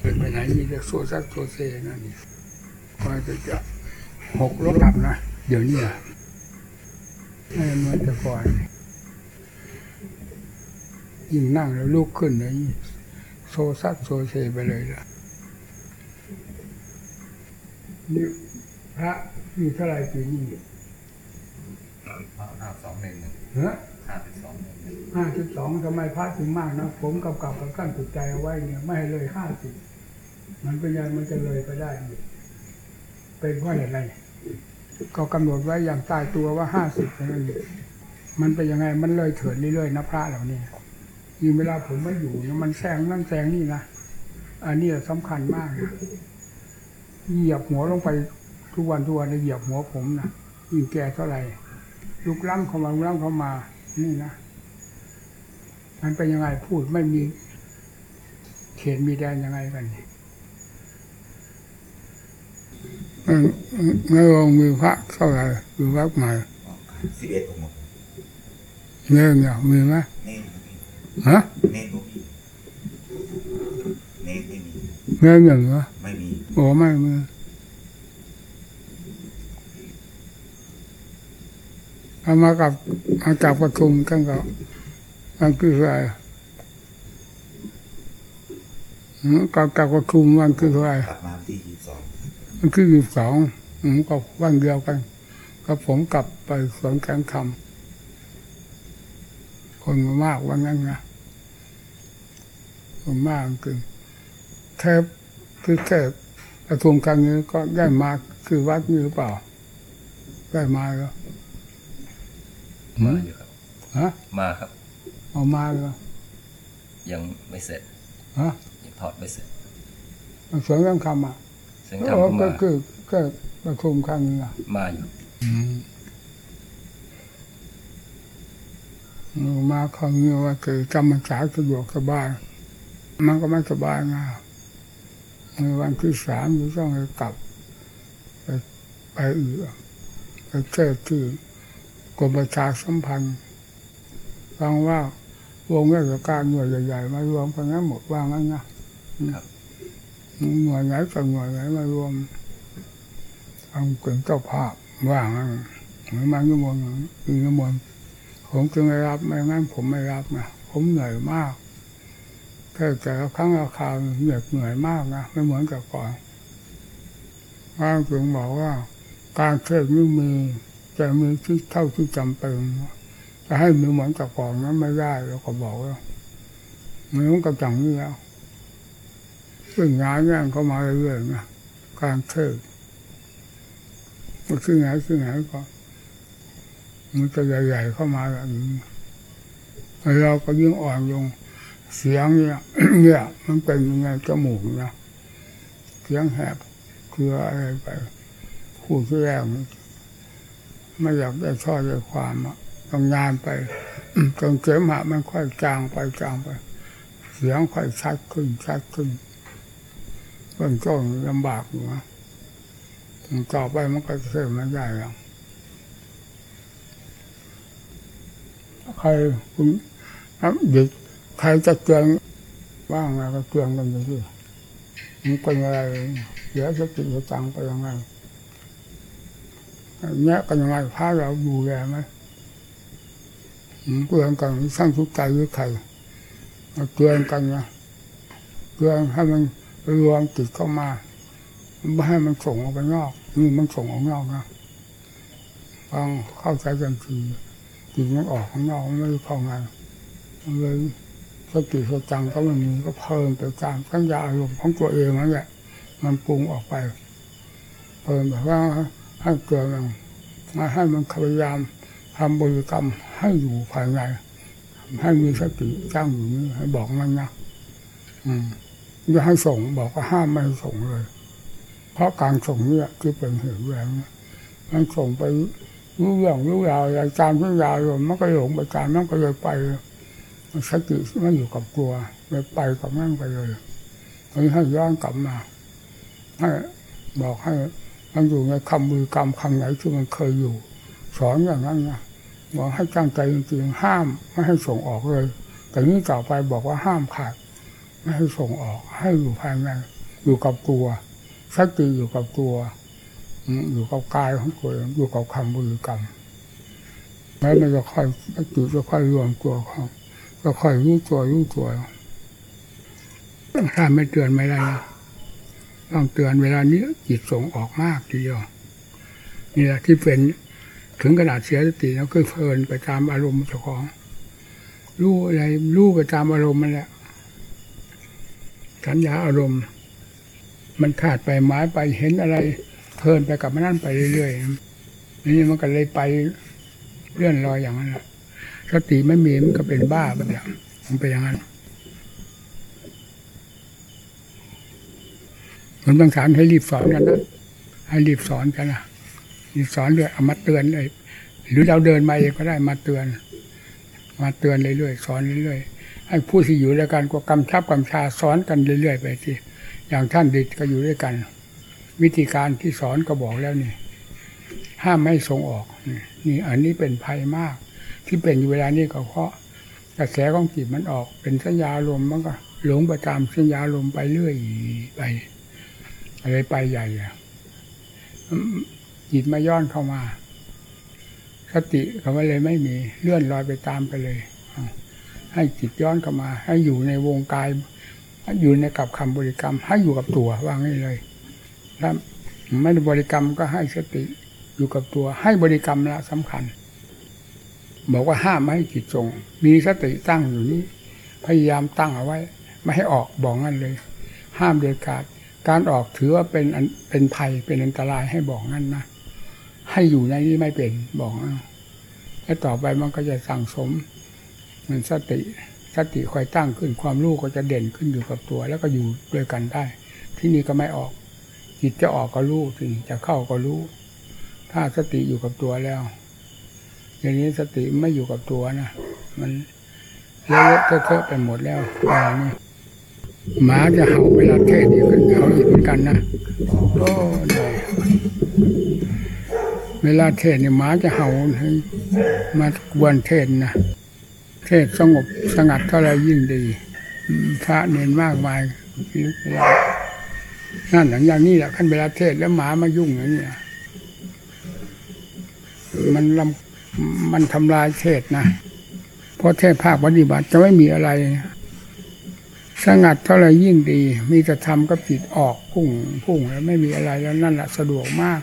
เป็นไปไหนมีแต่โซซัดโซเซนั่นนี่ก็จะจะหกล้มหลับนะ เดี๋ยวนี้อะไม่เหมือนแต่ก่อนยิ่งนั่งแล้วลุกขึ้นเลยโซซัดโซเซไปเลยล่ะนี่พระมีเท่าไหรปีนี้ห้าสองหนึ่งหนึ่งเฮ้อ ห้าสิบสองทำไมพระถึงมากนะผมกำกับกับกั้นจิตใจเอาไว้เนี่ย ไม่เลยห้าสิบมันเป็นยังมันจะเลยไปได้ เป็นเพราะอะไรก็กำหนดไว้อย่างตายตัวว่าห้าสิบนั่นเองมันเป็นยังไงมันเลยเถิดเรื่อยๆนะพระเหล่านี้ยิ่งเวลาผมไม่อยู่นะมันแซงนั่นแซงนี่นะอันนี้สำคัญมากนะเหยียบหัวลงไปทุกวันทุกวันเลยเหยียบหัวผมนะยิ่งแก่เท่าไหร่ลุกล้ำเข้ามาลุกล้ำเข้ามานี่นะ มันเป็นยังไงพูดไม่มีเขตมีแดนยังไงกันนี่ไม่ลงมีพระเท่าไหร่มีวัดใหม่สิบเอ็ดองค์เนี่ยเนี่ยมีไหมเน้นฮะเน้นบ่นไม่มีเนี่ยหนึ่งเหรอไม่มีโอ้ไม่มีเอามากับมาจากประชุมกันก็ มันคืออะไรอืมกับจากประชุมมันคืออะไรกลับมาวันที่ยี่สิบสองมันคือยี่สิบสองอืมก็วันเดียวกัน ก็ผมกลับไปสวนแกงคำคนมามากวันนั้นนะคนมากคือแค่คือแค่ประชุมครั้งนี้ก็ได้มาคือวัดนี้หรือเปล่า ได้มาแล้วมาอยู่ครับฮะมาครับ เอามาแล้วยังไม่เสร็จฮะยังถอดไม่เสร็จสวนแกงคำอะเสียงเอทำอก็ก็มาคือแค่ประชุมครั้งนี้นะมาอยู่มาครั้งนี้ว่าคือจำมันสาสะดวกสบายมันก็ไม่สบายนะในวันที่สามจะต้องไปกลับ ไปไปอื่นไปเจ้าที่กรมประชาสัมพันธ์ฟังว่า วงราชการหน่วยใหญ่ๆมารวมกันงั้นหมดว่างั้นนะครับหน่วยไหนกับหน่วยไหนมารวมทำเป็นเจ้าภาพว่างั้นเหมือนมันนิมนต์มีนิมนต์ผมจึงไม่รับไม่งั้นผมไม่รับนะผมเหนื่อยมากแค่แต่ละครั้งละคราวเหนื่อยเหนื่อยมากนะไม่เหมือนกับก่อนพระจึงบอกว่า การเทศนี่มีแต่มีที่เท่าที่จำเป็น จะให้มีเหมือนกับก่อนนั้นไม่ได้เราก็บอกว่าเหมือนกับจังนี้แล้วซึ่งงานเนี่ยก็มาเรื่อยๆนะการเทศซึ่งไหนซึ่งไหนก็มันจะใหญ่ ๆ เข้ามาแบบนี้เราก็ยิ่งอ่อนลง เสียงเนี่ยเนี่ย มันเป็นยังไงจมูกนะเสียงแหบคืออะไรไปพูดที่แรกไม่อยากได้ช่อได้ความอะ ต้องานไปจนเสมหะมันค่อยจางไปจางไป เสียงค่อยชัดขึ้นชัดขึ้นเบื้องต้นลำบากอยู่นะต่อไปมันก็เสริมไม่ได้แล้วใครคุณเด็กใครจะเตือนบ้างอะก็เตือนกันไปที่มันเป็นอะไรเสียสติสตังไปยังไงแง่กันยังไงพาเราดูแลไหม เตือนกันสร้างทุกข์ใจหรือใครมาเตือนกันนะเตือนให้มันรวมจิตเข้ามาไม่ให้มันส่งออกไปนอกนี่มันส่งออกนอกนะฟังเข้าใจกันทีจิตมันออกข้างนอกมันไม่เข้าไงเลยสติสตังก็ไม่มีก็เพิ่มไปตามสัญญาอารมณ์ของตัวเองนั่นแหละมันปรุงออกไปเพิ่มแบบว่าให้เกิดมันมาให้มันพยายาม ทำบริกรรมให้อยู่ภายในให้มีสติตั้งอยู่นี่ให้บอกมันนะอืมอย่าให้ส่งบอกว่าห้ามไม่ส่งเลย เพราะการส่งเนี่ยคือเป็นเหตุแรงมันส่งไปรู้เรื่องรู้ราวอะไรตามทุกอย่างเลยมันก็หลงไปตามมันก็เลยไปสติไม่อยู่กับกลัวเลยไปกับแม่งไปเลยเลยให้ย้อนกลับมาให้บอกให้มันอยู่ในคำมือกรรมคำไหนที่มันเคยอยู่ สอนอย่างนั้นนะบอกให้ตั้งใจจริงๆห้ามไม่ให้ส่งออกเลยแต่นี้ต่อไปบอกว่าห้ามขาดไม่ให้ส่งออก ให้อยู่ภายในอยู่กับตัวสติอยู่กับตัว อยู่กับกายของตัวอยู่กับคำบริกรรมแล้วมันจะค่อยสติจะค่อยรวมตัวเข้าจะค่อยรู้ตัวรู้ตัวถ้าไม่เตือนไม่ได้ต้องเตือนเวลานี้จิตส่งออกมากทีเดียวนี่แหละที่เป็น ถึงขนาดเสียสติแล้วก็เพลินไปตามอารมณ์เจ้าของรู้อะไรรู้ไปตามอารมณ์มันแหละสัญญาอารมณ์ มันขาดไปหมายไปเห็นอะไร เพลินไปกับมันนั่นไปเรื่อยๆนี่มันก็เลยไปเลื่อนลอยอย่างนั้นสติไม่มีมันก็เป็นบ้าแบบนี้มันเป็นอย่างนั้นมันต้องสารให้รีบสอนกันนะให้รีบสอนกันนะ สอนด้วยเอามาเตือนเลยหรือเราเดินมาเองก็ได้มาเตือน มาเตือนเรื่อยๆสอนเรื่อยๆให้ผู้ที่อยู่ด้วยกันก็กำชับกำชาสอนกันเรื่อยๆไปสิอย่างท่านดิดก็อยู่ด้วยกัน วิธีการที่สอนก็บอกแล้วนี่ห้ามไม่ส่งออกนี่อันนี้เป็นภัยมาก ที่เป็นอยู่เวลานี้ก็เพราะกระแสของจิตมันออก เป็นสัญญาลมมันก็หลงไปตามสัญญาลมไปเรื่อยไปอะไรไปใหญ่อะ จิตมาย้อนเข้ามา สติเขาว่เลยไม่มีเลื่อนลอยไปตามไปเลย ให้จิตย้อนเข้ามา ให้อยู่ในวงกายอยู่ในกับคำบริกรรม ให้อยู่กับตัวว่างนี้เลยถ้าไม่ได้บริกรรมก็ให้สติอยู่กับตัว ให้บริกรรมละสำคัญ บอกว่าห้ามไม่ให้จิตส่งมีสติตั้งอยู่นี้ พยายามตั้งเอาไว้ ไม่ให้ออกบอกงั้นเลย ห้ามเด็ดขาดการออกถือว่าเป็นอันเป็นภัยเป็นอันตรายให้บอกงั้นนะ ให้อยู่ในนี้ไม่เป็นบอกแล้วต่อไปมันก็จะสั่งสม มันสติสติคอยตั้งขึ้นความรู้ก็จะเด่นขึ้นอยู่กับตัว แล้วก็อยู่ด้วยกันได้ ที่นี่ก็ไม่ออก จิตจะออกก็รู้สิจะเข้าก็รู้ ถ้าสติอยู่กับตัวแล้ว อย่างนี้สติไม่อยู่กับตัวนะมันเลอะเทอะๆไปหมดแล้วอย่างนี้หมาจะเห่าเวลาเทศนี่ก็เห่าอีกเหมือนกันนะโอ้ได้ เวลาเทศนี่หมาจะเห่าให้มากวนเทศนะเทศสงบสงัดเท่าไรยิ่งดีพระเนนมากมายนั่นหลังอย่างนี้แหละขั้นเวลาเทศแล้วหมามายุ่งอย่างนี้มันลำมันทำลายเทศนะเพราะเทศภาคปฏิบัติจะไม่มีอะไร สงัดเท่าไรยิ่งดี มีแต่ทำกับจิตออกพุ่งพุ่งแล้วไม่มีอะไรแล้วนั่นแหละสะดวกมาก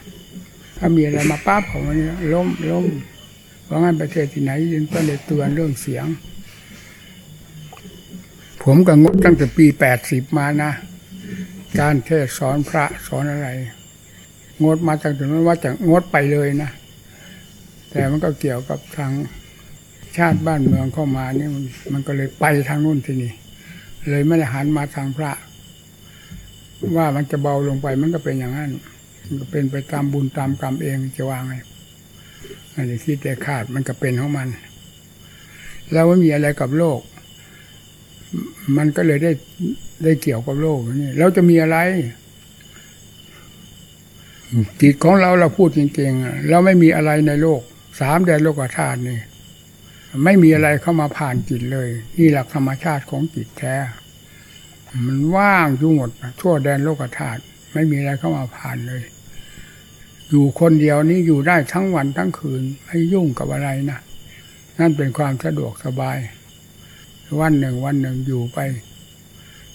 ถ้ามีอะไรมาปั๊บของมันเนี่ยล้มล้มเพราะงั้นประเทศที่ไหนยินต้องเลยเตือนเรื่องเสียง ผมก็งดตั้งแต่ปีแปดสิบมานะ การเทศสอนพระสอนอะไร งดมาตั้งแต่นั้นว่าจะงดไปเลยนะ แต่มันก็เกี่ยวกับทางชาติบ้านเมืองเข้ามานี่มันมันก็เลยไปทางนู้นที่นี่เลยไม่ได้หันมาทางพระ ว่ามันจะเบาลงไปมันก็เป็นอย่างนั้น ก็เป็นไปตามบุญตามกรรมเองจะวางไงอันนี้คิดแต่ขาดมันก็เป็นของมัน แล้วไม่มีอะไรกับโลก มันก็เลยได้ได้เกี่ยวกับโลกนี่เราจะมีอะไรจิตของเราเราพูดจริงๆเราไม่มีอะไรในโลก สามแดนโลกธาตุนี่ไม่มีอะไรเข้ามาผ่านจิตเลย นี่หลักธรรมชาติของจิตแท้ มันว่างอยู่หมดทั่วแดนโลกธาตุ ไม่มีอะไรเข้ามาผ่านเลย อยู่คนเดียวนี้อยู่ได้ทั้งวันทั้งคืน ไม่ยุ่งกับอะไรนะนั่นเป็นความสะดวกสบาย วันหนึ่งวันหนึ่งอยู่ไป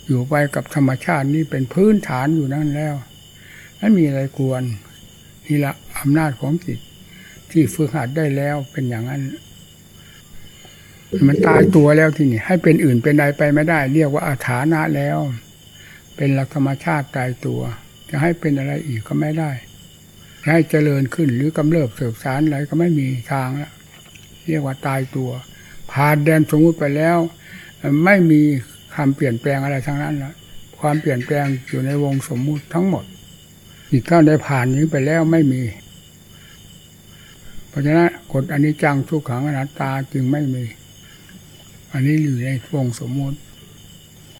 อยู่ไปกับธรรมชาตินี่เป็นพื้นฐานอยู่นั่นแล้วไม่มีอะไรกวนนี่ละอำนาจของจิต ที่ฝึกหัดได้แล้วเป็นอย่างนั้น มันตายตัวแล้วที่นี่ ให้เป็นอื่นเป็นใดไปไม่ได้ เรียกว่าอาถานะแล้ว เป็นหลักธรรมชาติตายตัว จะให้เป็นอะไรอีกก็ไม่ได้ให้เจริญขึ้นหรือกำเริบเสบสารอะไรก็ไม่มีทางแล้วเรียกว่าตายตัว ผ่านแดนสมมุติไปแล้ว ไม่มีคำเปลี่ยนแปลงอะไรทั้งนั้นละความเปลี่ยนแปลงอยู่ในวงสมมุติทั้งหมดอีกข้าได้ผ่านนี้ไปแล้วไม่มี เพราะฉะนั้นกฎอนิจจังทุกขังอนัตตาจึงไม่มี อันนี้อยู่ในวงสมมุติ